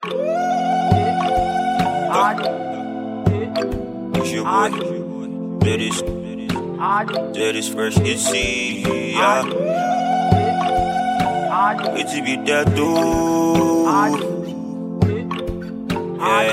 It's your boy. That is, that is fresh. It's see, yeah. It's be that dude. Yeah.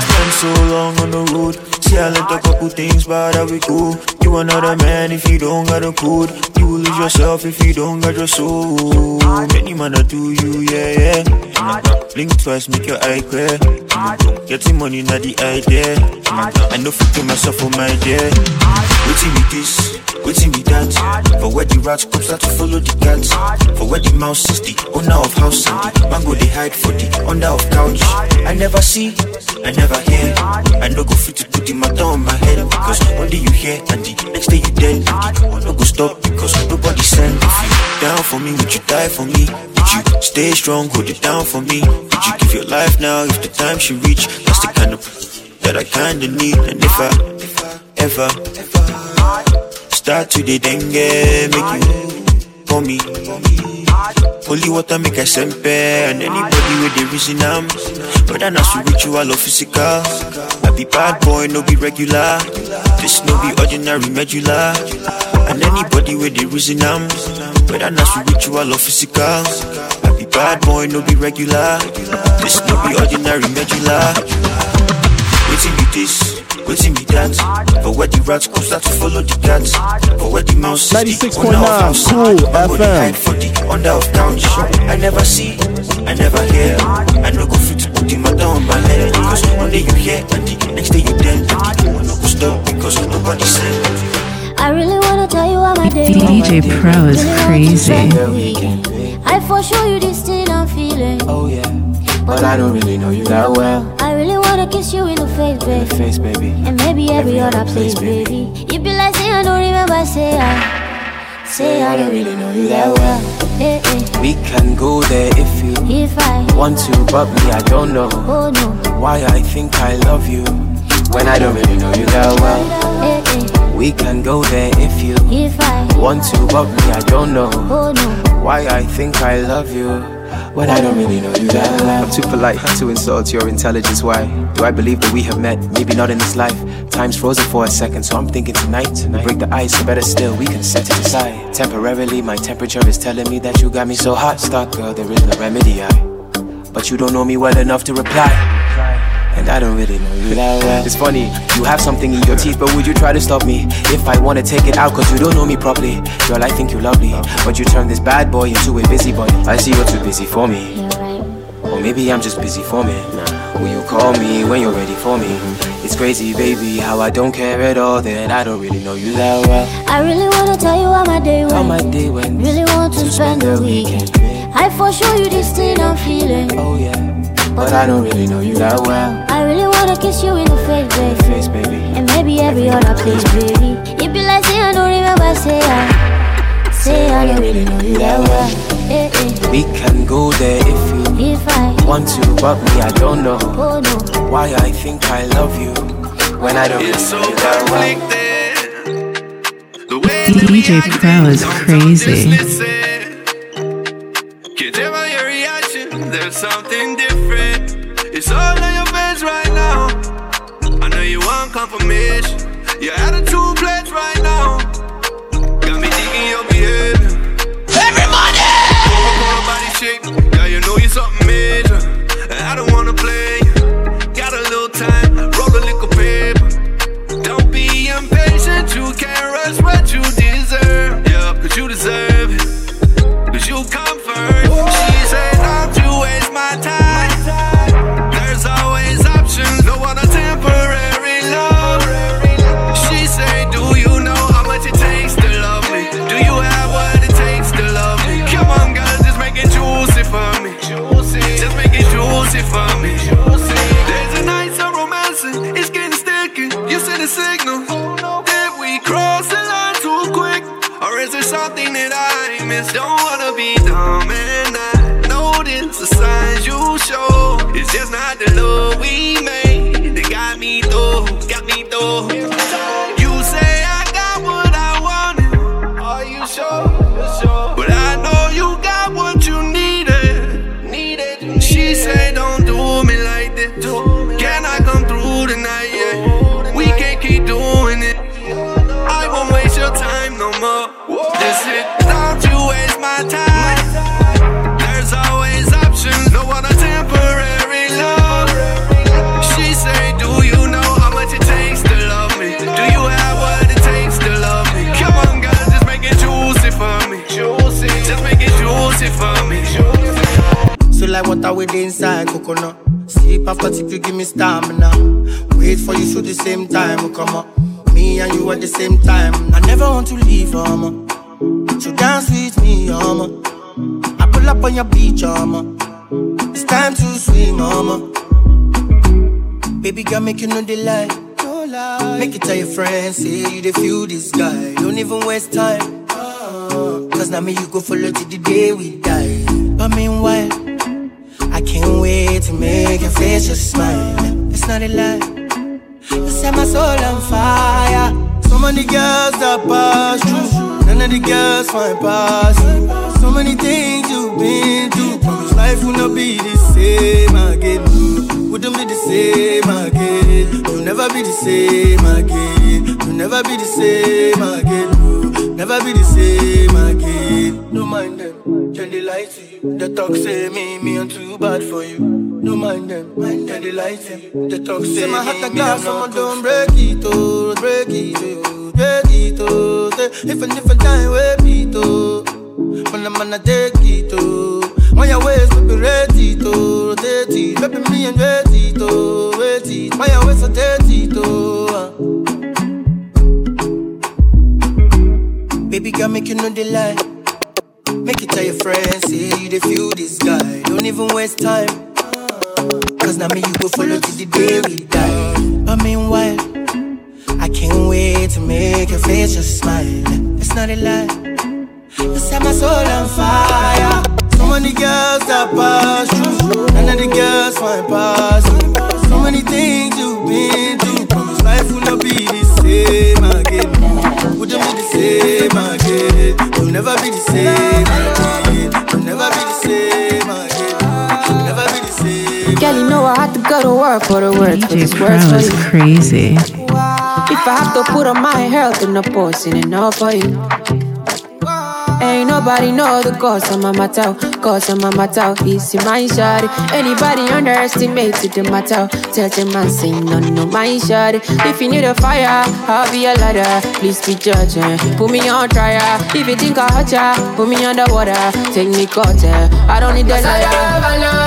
Spent so long on the road. See, I a couple things, but that we cool. You another man if you don't got a code. You will lose yourself if you don't got your soul. Many man that do you, yeah, yeah. Blink twice, make your eye clear. Getting money, not the idea. I know to myself for my dear. Waiting with this, waiting with that. For where the rats come start to follow the cats. For where the mouse is the owner of house and the mango they hide for the under of couch. I never see, I never hear. I no go fit to put the matter on my head because one day you hear and the next day you dead. And no go stop because nobody send. If you down for me, would you die for me? Would you stay strong, hold it down for me? Would you give your life now if the time should reach? That's the kind of that I kinda need. And if I ever. Start to the dengue, make you for me. Holy water make I sempe And anybody with the reason I'm But I not spiritual or physical. I be bad boy, no be regular. This no be ordinary medulla. And anybody with the reason I'm But I not spiritual or physical. I be bad boy, no be regular. This no be ordinary medulla Waiting be this, waiting be that For where the rats come start to follow the cats For where the mouse is the 96.9 owner of house Cool Mango they FM. hide for the under of couch I never see, I never hear I no go fit to put the matter on my head Because one day you hear and the next day you dead And the one no go stop because nobody said I really wanna tell you how my day DJ went. Pro is Really crazy. spend the weekend. I for sure you this thing I'm feeling. Oh yeah, but I don't really know you that well. I really wanna kiss you in the face, baby. In the face, baby. And maybe every Every other place, place, baby. You be like, say I don't remember, say I. Say I don't really know you that well. Eh, eh. We can go there if you If I, want to, but me I don't know oh no. why I think I love you when I don't really know you that well. Eh. We can go there if you If I, want to, but me I don't know oh no. why I think I love you when I don't really know you that well. I'm too polite to insult your intelligence. Why do I believe that we have met? Maybe not in this life. Time's frozen for a second, so I'm thinking tonight. We break the ice, or better still, we can set it aside. Temporarily, my temperature is telling me that you got me so hot. Stop, girl, there is no remedy. I, but you don't know me well enough to reply. And I don't really know you that well. It's funny, you have something in your teeth, but would you try to stop me? If I wanna take it out, cause you don't know me properly. Girl, I think you're lovely, but you turn this bad boy into a busybody. I see you're too busy for me. Or maybe I'm just busy for me. Will you call me when you're ready for me? It's crazy, baby, how I don't care at all Then I don't really know you that well. I really wanna tell you how my day went. How my day went. Really want to spend the weekend. I for sure you this thing I'm feeling. Oh yeah, but I don't really know you that well. I really wanna kiss you in the face, baby. Face, baby. And maybe every other place, baby. It be like say I don't remember, say I. Say I don't really know you that well. Eh, eh. We can go there if you If I, want to, but me I don't know oh no. why I think I love you when I don't really It's so know you that well. The way DJ act, Pro is don't crazy. Water with inside coconut. Sleep after tip, you give me stamina. Wait for you, so the same time will come up. Me and you at the same time. I never want to leave, mama. So dance with me, mama. I pull up on your beach, mama. It's time to swim, mama. Baby girl, make you know the lie. Make it tell your friends, say you the feel this guy. Don't even waste time. Cause now me you go follow till the day we die. But meanwhile, I can't wait to make your face just smile. It's not a lie. You set my soul on fire. So many girls that pass through. None of the girls find pass. So many things you've been through. Promise life will not be the same again. Wouldn't be the same again. You'll never be the same again. You'll never be the same again. Never be the same again. Don't mind them, can they lie to you? The talk say me, me I'm too bad for you. Don't mind them, mind them, they lie to you. The talk say, say my heart a glass, someone don't break it, oh, break it, oh, break it, oh. If a different time, wait it, oh. When I'm gonna take it, oh. When your waist will be ready to rotate it, baby me and wait make you know the lie. Make it tell your friends, say you the feel this guy. Don't even waste time. DJ it's Crown is crazy. If I have to put on my health in the posting enough for you. Ain't nobody know the cause of my matter, cause of my matter. It's in my shawty. Anybody underestimated the matter? Tell them man say no, no, my shawty. If you need a fire, I'll be a ladder. Please be judging. Put me on trial. If you think I hurt ya, put me underwater. Take me cutter. I don't need the ladder.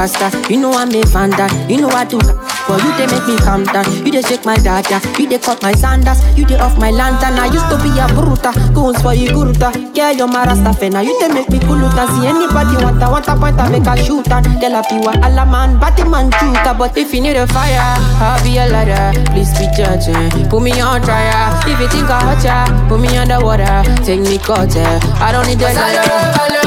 A rasta. You know I'm a vanda. You know I do. For you they make me calm down. You they shake my data. You they cut my sandals. You they off my lantern. I used to be a bruta. Goons for you guruta. Girl you're my rasta fena. You they make me kuluta. See anybody want a want a point I make a shoot and tell a piwa alla man batty man chuka. But if you need a fire, I'll be a ladder. Please be judging. Put me on trial. If you think I hurt ya, put me underwater. Take me cutter. I don't need the ladder.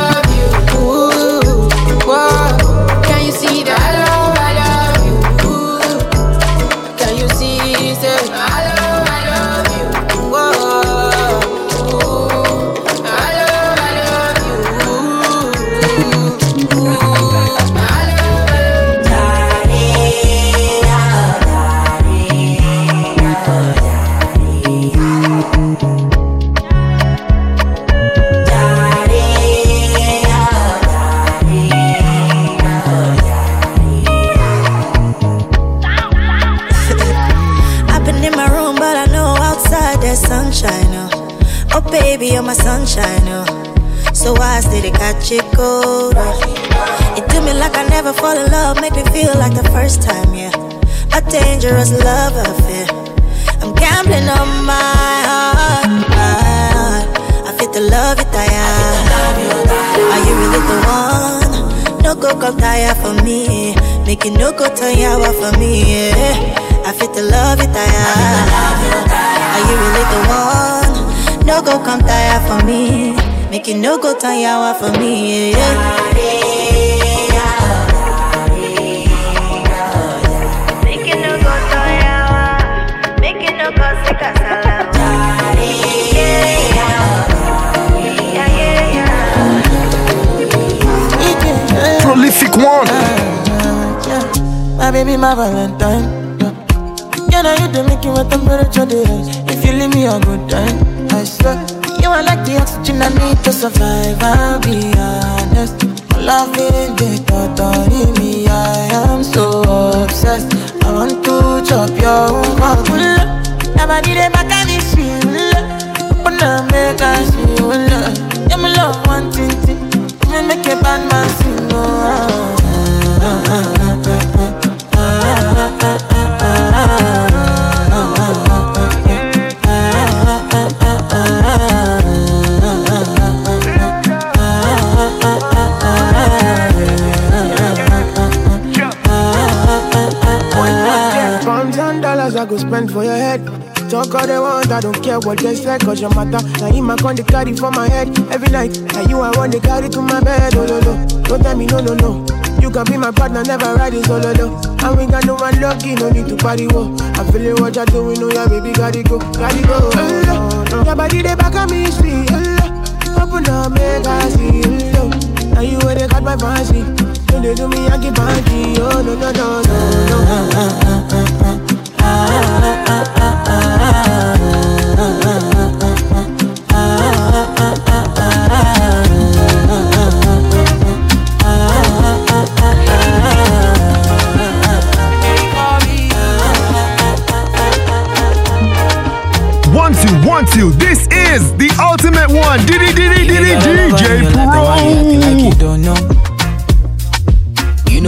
Baby, you're my sunshine. Oh. So why still catch it cold? Oh. It do me like I never fall in love, make me feel like the first time, yeah. A dangerous love affair. I'm gambling on my heart. My heart. I feel the love it, I am. Are you really the one? No go come tire for me. Make it no go turn yawa for me. Yeah. I feel the love it, I am. Are you really the one? No go come tire for me. Make it no go turn yawa for me. Yeah. Make it no go turn yawa. Make no go sick as Prolific one. My baby, my Valentine. Yeah, yeah now you the make it with temperature the rise. If you leave me a good time, I swear. You are like the oxygen I need to survive. I'll be honest. Loving the thought of me, I am so obsessed. I want to chop your heart. Never did a back of this Open up, make feel love. Yeah, my love, one thing, me make a bad man sing. Oh, I don't care what cause your matter. Now him I con the carry for my head every night. Now you I want to carry to my bed, oh no no. Don't tell me no no no. You can be my partner, never ride it solo though. And we got no one lucky, no need to party wo. I'm feeling what you're doing, know yeah baby, gotta go, gotta go. Oh, no, no. Your body they back at me, sweet. Oh, Open up, make I see. Oh, now you where they got my fancy. Don't they do me, I get banky. Oh no no no no no. One two. This is the ultimate one. Diddy diddy diddy DJ Pro. You know.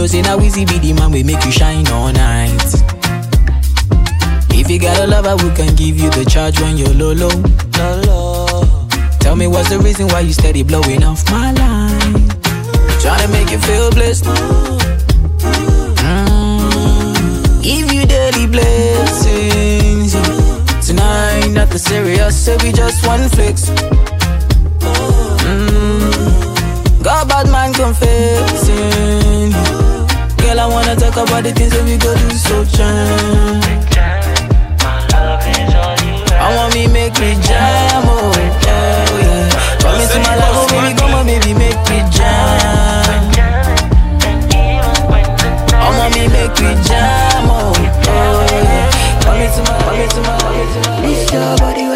You say now easy be the man we make you shine all night. If you got a lover who can give you the charge when you're low low, low, low. Tell me what's the reason why you steady blowing off my line? Trying to make you feel blessed. Mm. Give you daily blessings. Nothing serious, say we just one flex. Mm. God bad man confessing. Girl, I wanna talk about the things that we go do so jam. I want me make me jam, oh, yeah. Promise to my life, oh baby, come on, baby, make me jam. I want me make me jam, oh, yeah. Promise to my, promise to my, promise to my. Your body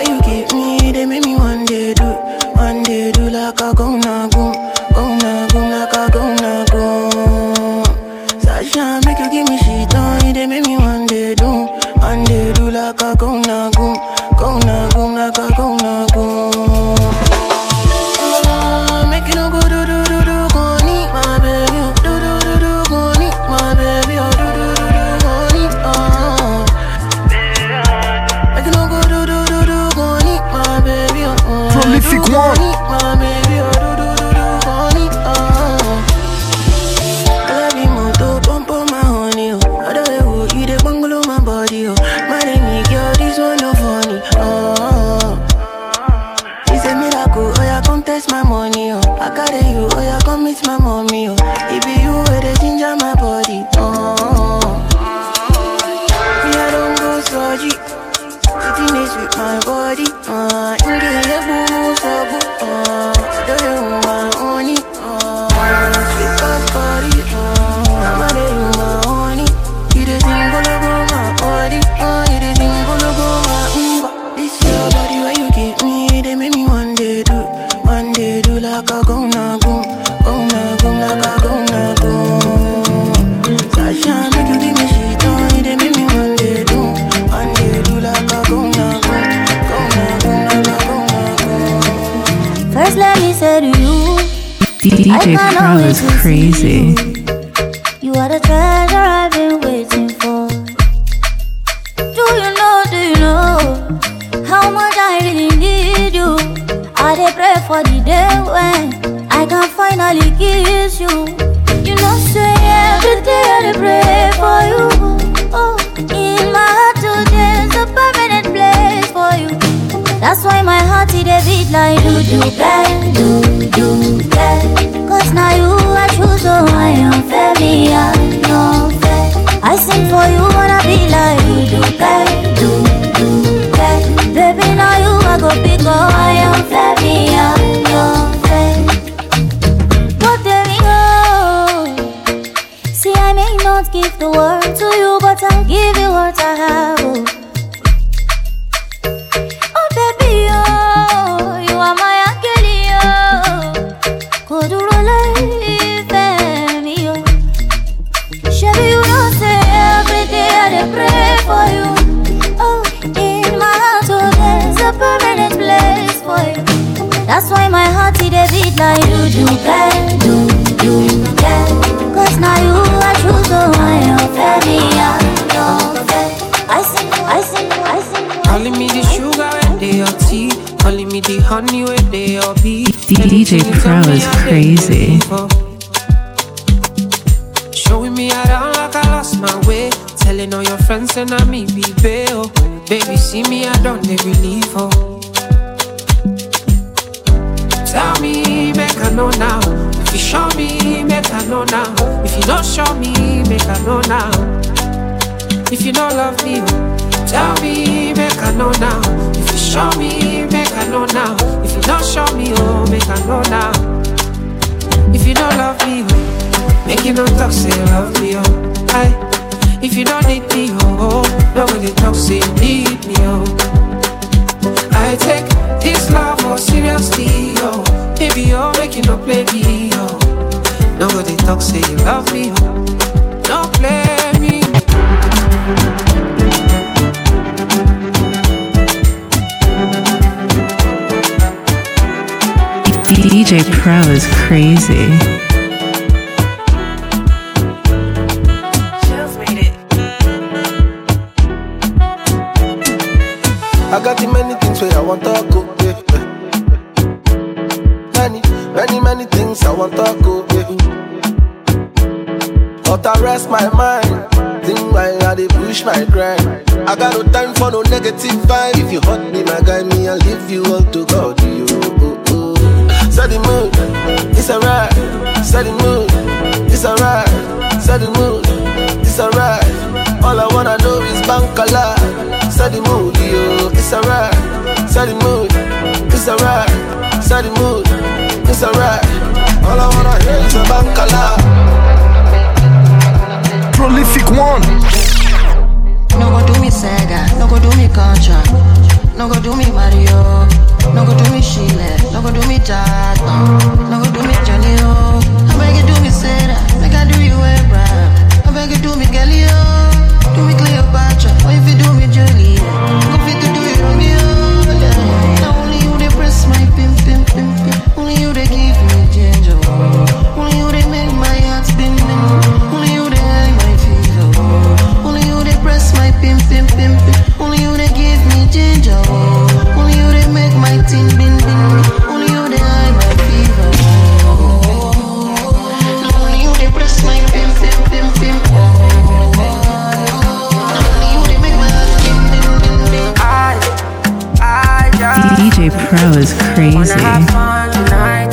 That's why my heart it a beat like do do bang, do do bang. Cause now you I choose, so I am fair, I no fair. I sing for you, wanna be like do do bang, do do bang. Baby, now you I go pick up, I am fair, I no fair. But there we go. See, I may not give the world to you, but I'll give you what I have. That's why my heart it a beat like do do girl, do do girl. Cause now you are true, so I am very I sing, I sing, I sing. Calling me the sugar when they are tea. Calling me the honey when they are bee. DJ Pro is crazy. Showing me around like I lost my way. Telling all your friends and I me be bail. Baby, see me, I don't they relieve. Oh. I know now. If you show me, make I know now. If you don't show me, make I know now. If you don't love me, tell me, make I know now. If you show me, make I know now. If you don't show me, oh, make I know now. If you don't love me, oh, make you no talk, say love me, oh. Aye. If you don't need me, oh, oh nobody talk, say you need me, oh. I take this love more seriously, oh. Baby, oh, you're making no play me, oh. Nobody talk, say you love me, oh. Don't play me. DJ Pro is crazy. I got the many things where I want to go. Push my grind. I got no time for no negative vibe. If you hurt me, my guy, me, I'll leave you all to God. You. Set the mood, it's alright. Set the mood, it's alright. Set the mood, it's alright. All I wanna know is bankala. Set the mood, yo, it's alright. Set the mood, it's alright. Set the mood, it's alright. All I wanna hear is a bankala. Prolific one. Sega, no go do me Contra, no go do me Mario, no go do me Sheila, no go do me Jata, no go do me Johnny. I beg you do me Sarah, make I do you Abraham. I beg you do me Galileo, do me Cleopatra, or if you do me Juliet, Pro is wanna have crazy. fun tonight.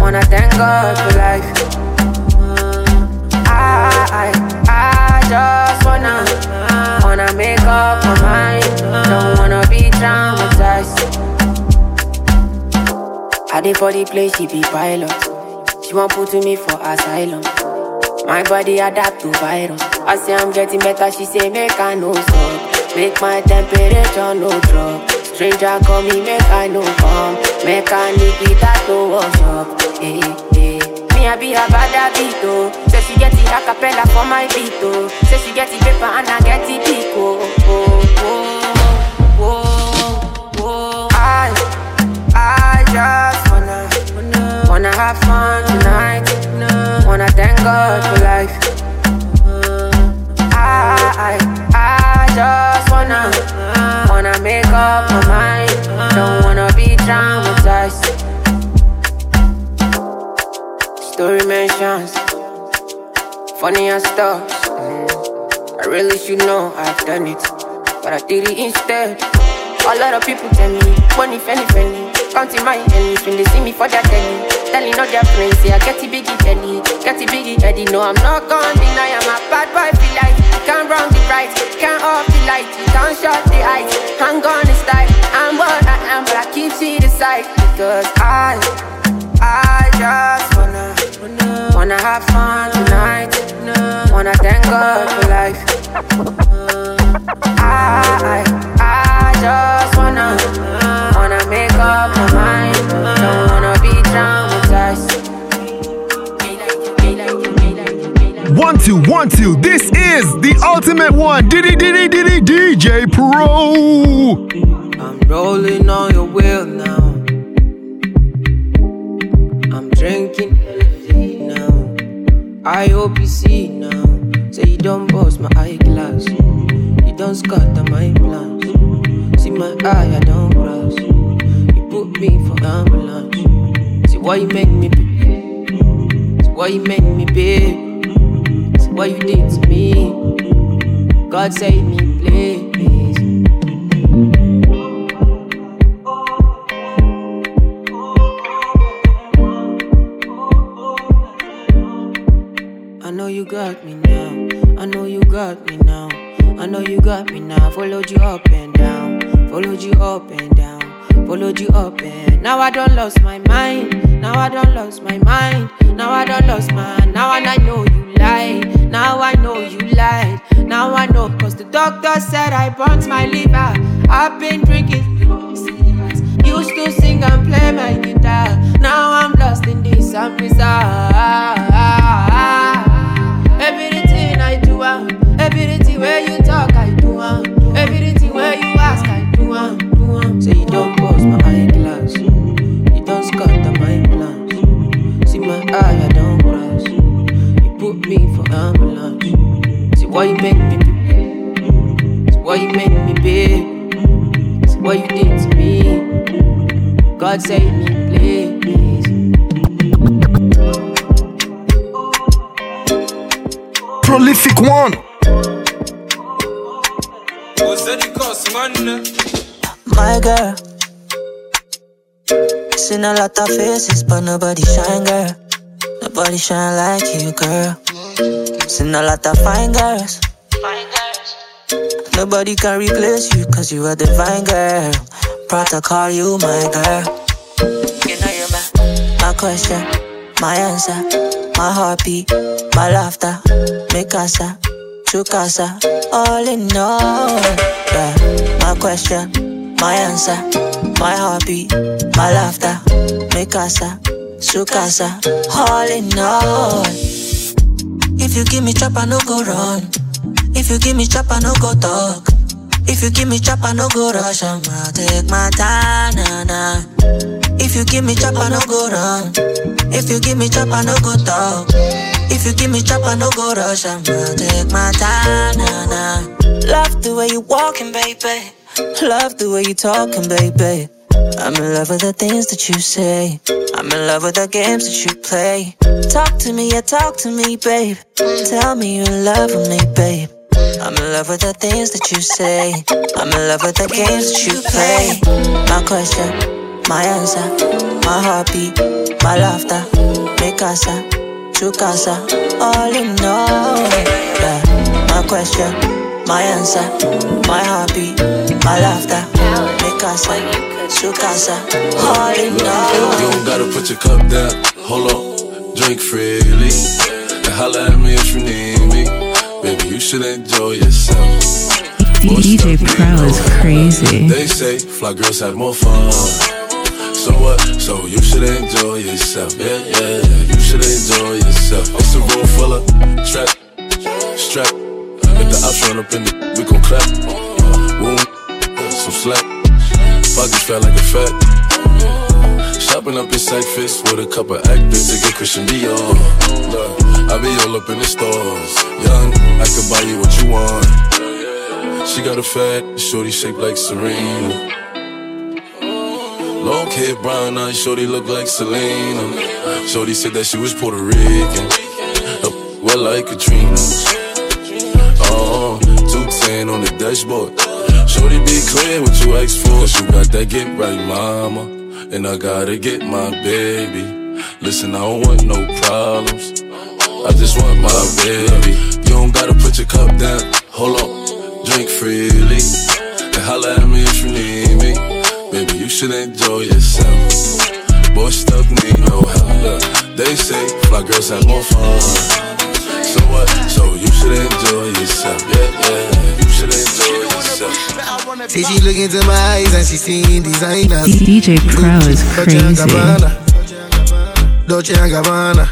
Wanna thank God for life. I, I, I just wanna, wanna make up my mind. Don't wanna be traumatized. I did for the place, she be pilot. She want put me for asylum. My body adapt to virus. I say I'm getting better, she say make I no stop. Make my temperature no drop. Stranger call me, make I no come. Need it that to wash up. Hey, hey. Me I be a bad habit oh. Say she get the acapella for my beat oh. Say she get the paper and I get the pick oh. Oh, oh, oh, oh. I, I just wanna, wanna have fun tonight. Wanna thank God for life. I, I just wanna, wanna make up my mind. Don't wanna be traumatized. Story mentions funny and stuff. Mm. I really should know I've done it, but I did it instead. A lot of people tell me, money, penny, penny. Counting my pennies when they see me for their telly. Telling all their friends, say I get it biggie telly. Get it biggie Eddie. No, I'm not gonna deny I'm a bad boy, feel like. Can't run the right, can't off the light, can't shut the eyes. I'm gonna style, I'm what I am, but I keep to the side. Because I, I just wanna, wanna have fun tonight. Wanna thank God for life. I, I just wanna, wanna make up my mind. Don't wanna be traumatized. One, two, one, two. This is the ultimate one. Diddy, diddy, diddy, DJ Pro. I'm rolling on your wheel now. I'm drinking now. I hope you see now. Say you don't bust my eyeglass. You don't scatter my plans. See my eye, I don't cross. You put me for ambulance. See why you make me pay. See why you make me pay. What you did to me. God save me, please. I know you got me now. I know you got me now. I know you got me now. Followed you up and down. Followed you up and down. Followed you up and now I don't lost my mind. Now I don't lost my mind. Now I don't lost my now and I know you lied. Now I know you lied. Now I know cause the doctor said I burnt my liver. I've been Seen a lot of faces, but nobody shine, girl. Nobody shine like you, girl. Seen a lot of fine girls. Nobody can replace you, cause you are divine, girl. Proud to call you my girl. My, my question, my answer, my heartbeat, my laughter, mi casa, tu casa, all in all. Yeah, my question, my answer, my heartbeat, my laughter, mi casa, su casa, all in all. If you give me chop, I no go run. If you give me chop, I no go talk. If you give me chop, I no go rush. I'ma take my time, nah, nah. If you give me chop, I no go run. If you give me chop, I no go talk. If you give me chop, I no go rush. I'ma take my time, nah, nah. Love the way you walking, baby. Love the way you talking, baby. I'm in love with the things that you say. I'm in love with the games that you play. Talk to me, yeah, talk to me, babe. Tell me you're in love with me, babe. I'm in love with the things that you say. I'm in love with the games that you play. My question, my answer, my heartbeat, my laughter, mi casa, tu casa, all in all. Yeah. My question, my answer, my heartbeat, my laughter, mi casa, tu casa, all in all. You don't gotta put your cup down. Hold on, drink freely. And holla at me if you need me. Baby, you should enjoy yourself. DJ Pro is crazy. They say fly girls have more fun. So what? So you should enjoy yourself. Yeah, yeah, you should enjoy yourself. It's a room full of strap, strap. If the ops run up in the, we gon' clap. Slack. Pockets fat like a fat. Shopping up in Saks Fifth with a couple actors to get Christian Dior. I be all up in the stores. Young, I can buy you what you want. She got a fat, shorty shaped like Serena. Long hair, brown eyes, shorty look like Selena. Shorty said that she was Puerto Rican. Uh, well, like Katrina. Oh, 210 on the dashboard. Shorty be clear what you asked for. Cause you got that get right, mama. And I gotta get my baby. Listen, I don't want no problems. I just want my baby. You don't gotta put your cup down. Hold on, drink freely. And holla at me if you need me. Baby, you should enjoy yourself. Boy, stuff need no help. They say fly girls have more fun. So what? So you should enjoy yourself. Yeah, yeah. See she look into my eyes and she seeing designer. DJ Pro is crazy. Dolce and Gabbana. Dolce and Gabbana.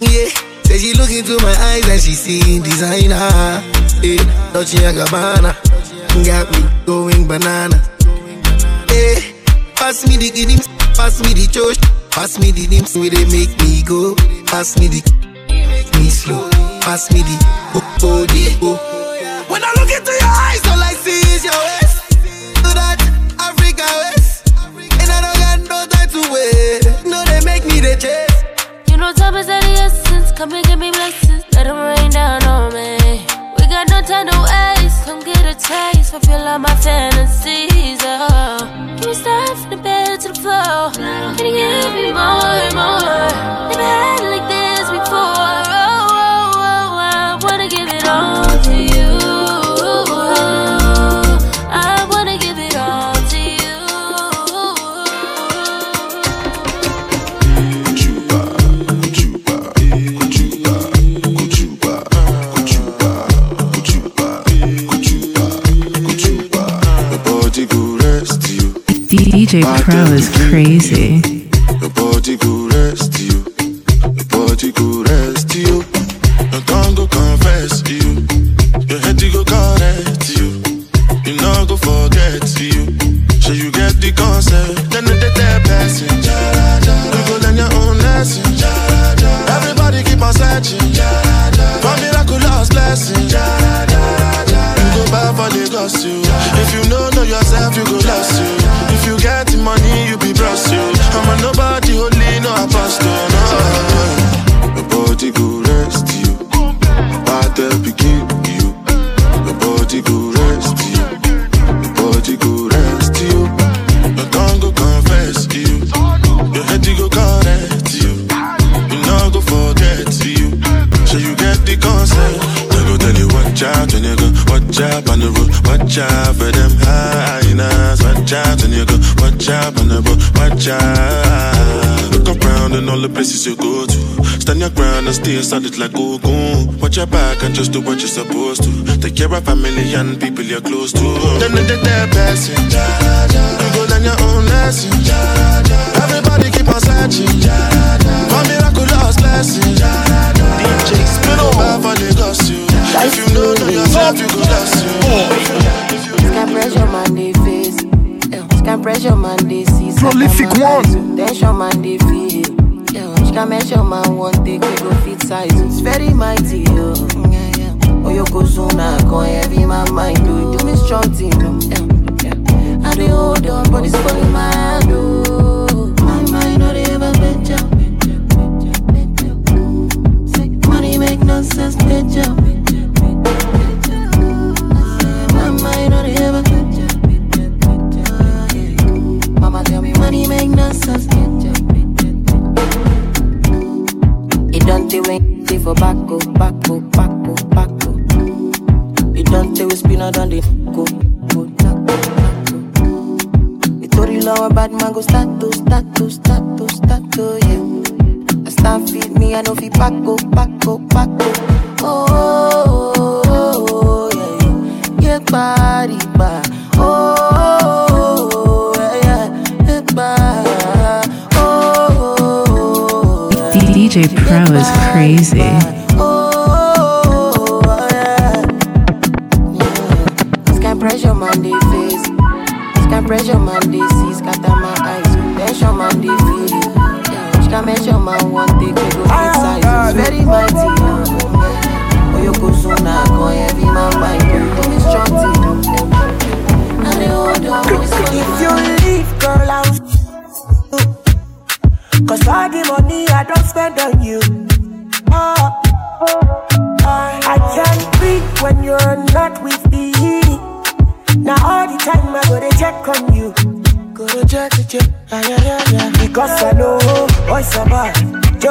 Yeah. Say she look into my eyes and she seen designer. Yeah. Dolce and Gabbana. Got me going banana. Yeah. Pass me the giddy, pass me the church, pass me the dims where they make me go. Pass me the, Make me slow, pass me the, oh, oh, the, oh. When I look into your eyes, all I see is your waist. Do that Africa waist. And I don't got no time to wait. No, they make me the chase. You know, time is of the essence. Come and give me blessings. Let them rain down on me. We got no time to waste. Come get a taste. Fulfill all my fantasies. Oh. Can you start from the bed to the floor? Can you give me more and more? Never had it like this before. Oh. Pro is crazy. Still solid like Ogun. Watch your back and just do what you're supposed to. Take care of family and people you're close to. Then they their best. You go learn your own lesson. Everybody keep on searching for miraculous blessings. DJ spin over for the ghost you. If you know, know yourself, you go last you. Can't pressure man they face. Can't pressure man they see. Prolific one. Tension man feel. Can measure my one take we go fit size. It's very mighty, yo. Oh, yeah. go soon, I go heavy my mind, do. it, Do me strong, team. I do hold on.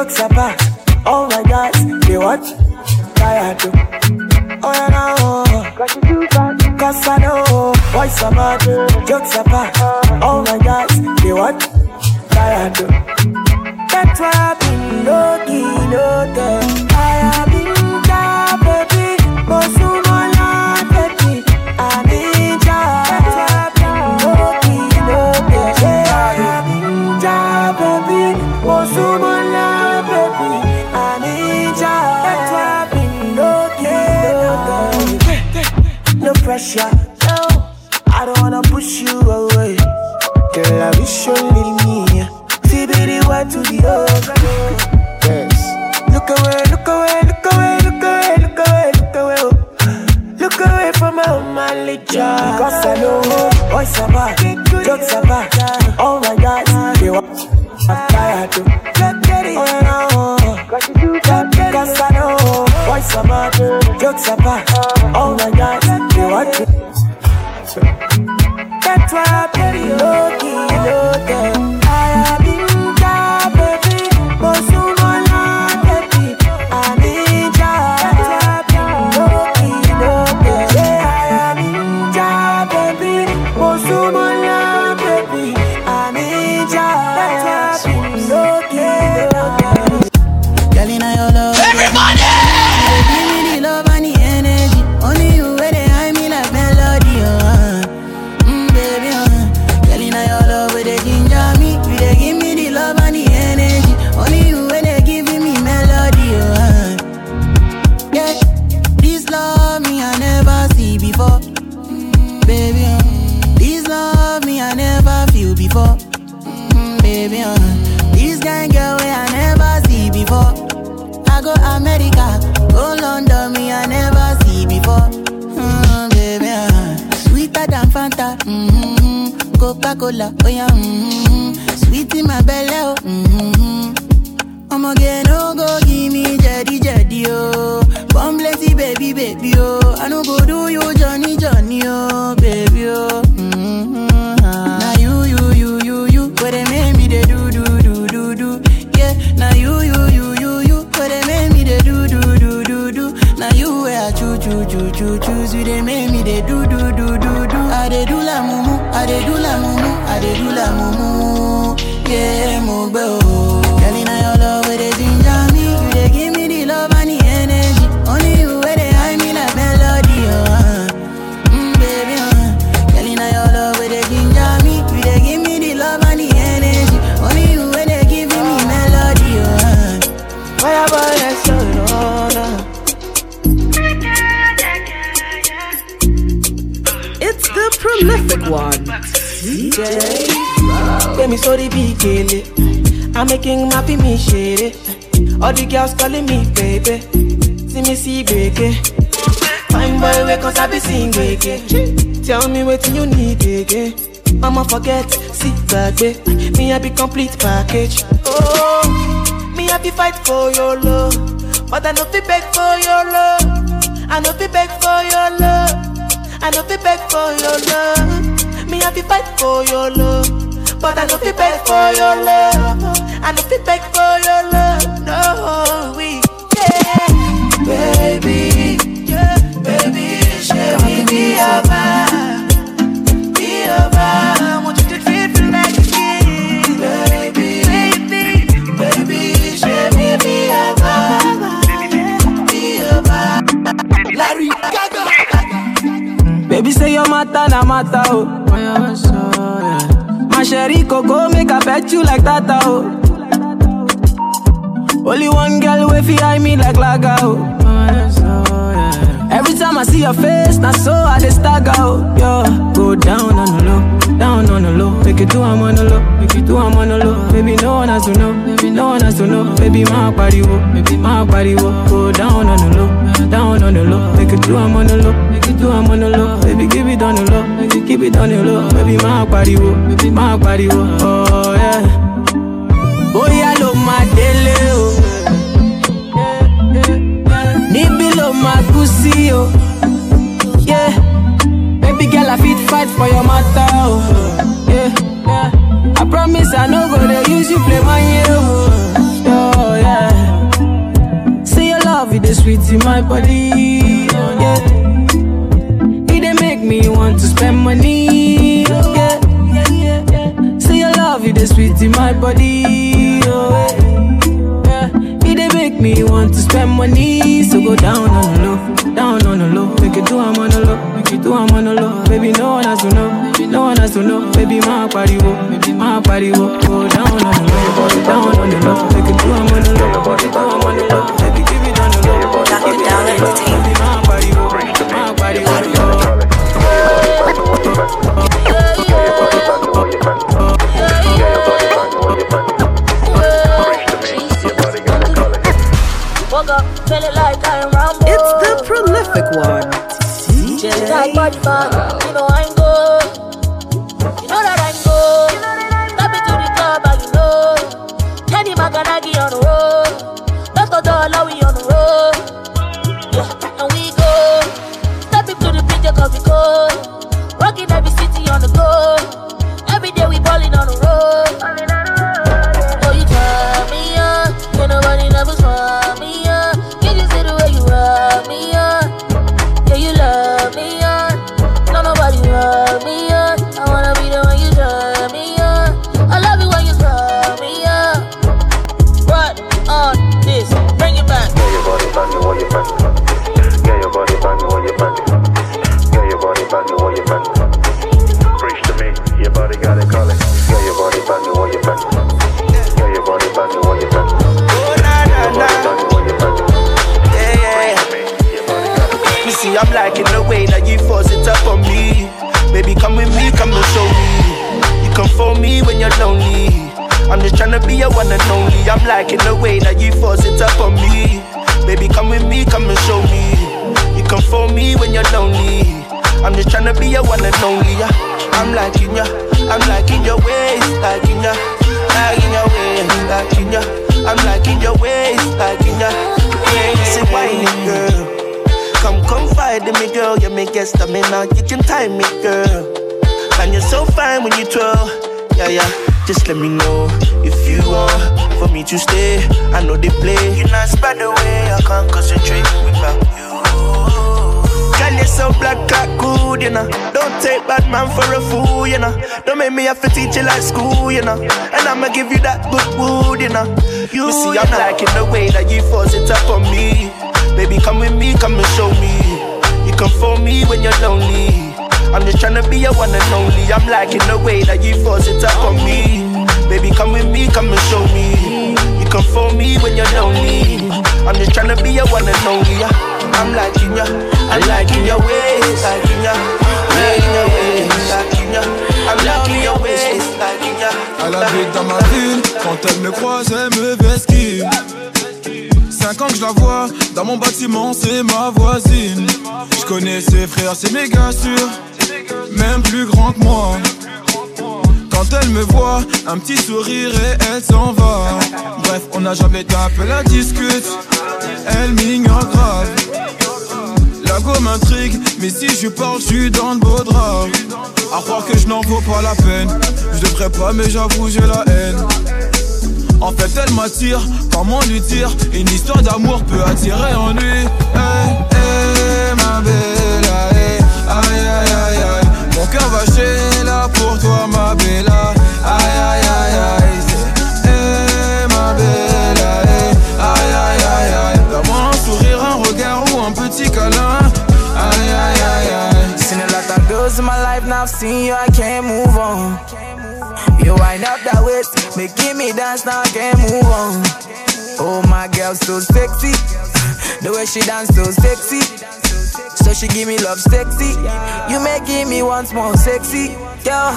looks are bad. That's Now you, you, you, you, you, where they make me they do do do do do. Now you where I choo choo choo choo choose you they make me they do do do do do. I they do la mumu, I they do la mumu, I they do la mumu, yeah, oh. Me sorry, big kele. I'm making happy me share. All the girls calling me baby. See me see baby. Fine boy, wake cause I be sing again. Tell me what you need again. Mama forget, back, babe. Me I be complete package. Oh, me I be fight for your love, but I no fi beg for your love. I no fi beg for your love. I no fi beg for your love. Me I be fight for your love, but I no fi beg for your love. I no fi beg for your love. No, we yeah, baby, yeah, baby, man. Want you to me like a baby, baby, baby, be be. Larry. Baby say your matter na matter oh. Bet you like that oh. Only one girl way fi eye me like laga oh. Every time I see your face, na so I dey stagger oh. Yo, go down on the low, down on the low. Make it do I'm on the low, make it do I'm on the low. Baby no one has to know, baby no one has to know. Baby my body wo, baby my body wo. Go down on the low, down on the low. Make it do I'm on the low, make it do I'm on the low. Baby keep it on the low, make it keep it on the low. Baby my body wo, baby my body. Oh. Bóyá ló máa délé o. Níbí ló máa kú sí o. Yeah. Baby girl, I fit fight for your matter o. I promise I no go dey use you play my year o. Oh. Say your love, it dey sweet in my body. Yeah. It make me want to spend money. Dey sweet in my body. Oh, yeah. It dey make me want to spend money. So go down on the low, down on the low. Make it do I'm on the low, make it do I'm on the low. Baby, no one has to know, no one has to know. Baby, my body wo, my body wo. Go down on the low, down on the low. Make it do I'm on the low, do I'm on the low. Feeling like I'm Rambo. It's the prolific one. DJ body man, you know I'm Just let me know if you want for me to stay. I know they play. You're not by the way. I can't concentrate without you. Girl, you're so black, black, good, you know. Don't take bad man for a fool, you know. Don't make me have to teach you like school, you know. And I'ma give you that good wood, you know. You, see, I'm liking the way that you force it up on me. Baby, come with me, come and show me. You come for me when you're lonely. I'm just tryna be a one and only. I'm liking the way that you force it up on me. Baby, come with me, come and show me. You come for me when you're lonely. I'm just tryna be a one and only. I'm liking ya, I'm liking your ways, liking ya, liking your ways, liking ya. I'm liking your ways, liking ya. Elle habite dans ma ville, quand elle me croise, elle me vesquille. Cinq ans que je la vois, dans mon bâtiment, c'est ma voisine. Je connais ses frères, c'est méga sûr, même plus grand que moi. Quand elle me voit, un petit sourire et elle s'en va. Bref, on n'a jamais tapé la discute, elle m'ignore grave. La go m'intrigue, mais si je parle, je suis dans le beau drap. À croire que je n'en vaux pas la peine. Je devrais pas, mais j'avoue, j'ai la haine. En fait, elle m'attire, comment lui dire Une histoire d'amour peut attirer en lui. Hey, hey, ma belle, hey, Mon cœur va chez là pour toi, ma belle. Aïe, aïe, aïe, aïe. c'est, Hey, ma belle, hey, aïe, aïe, aïe, aïe. Donne-moi un sourire, un regard ou un petit câlin. Aïe, aïe, aïe, aïe. Seen a lot of girls in my life, now I've seen you, I can't move on. You wind up that waist, making me dance, now I can't move on. Oh, my girl, so sexy. The way she dance, so sexy. So she give me love sexy. You making me once more sexy, girl.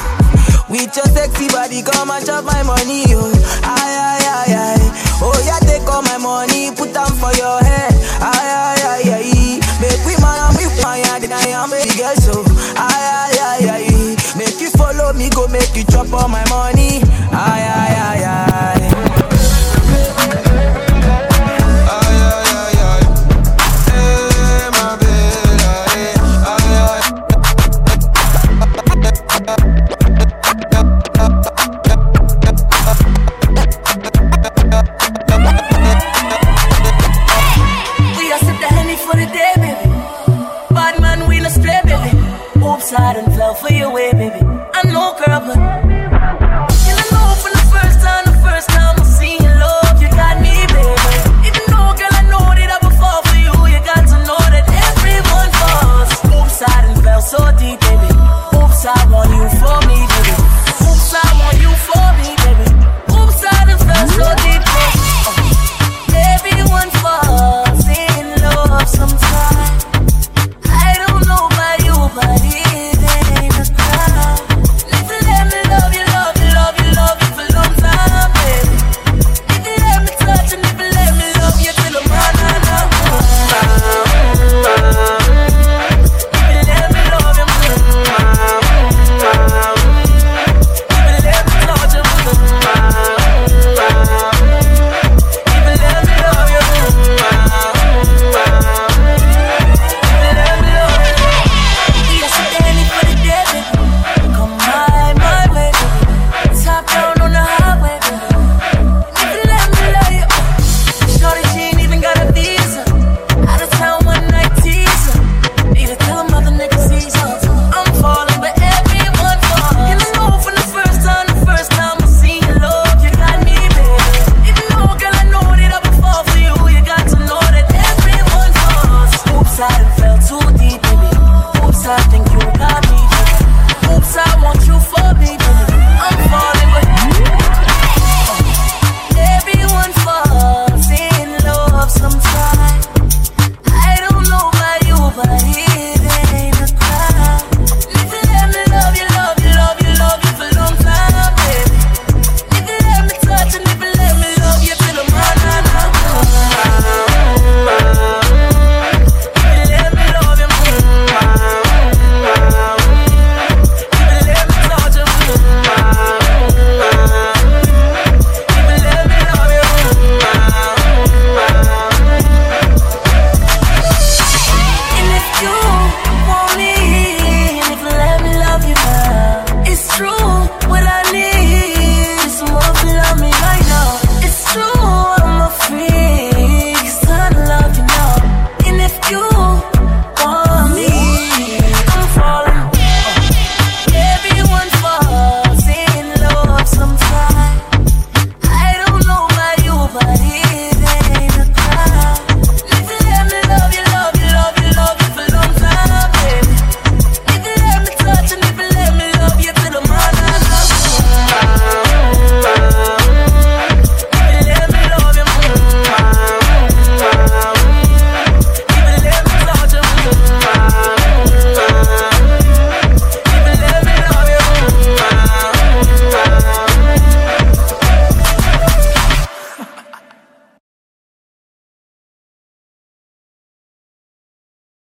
With your sexy body, come and chop my money, oh. Aye, aye, aye, aye. Oh, yeah, take all my money, put them for your head. Aye, aye, aye, aye. Make we man we fire, then I am a girl, so. Aye, aye, aye, aye. Make you follow me, go make you chop all my money. Aye, aye, problem.